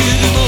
you.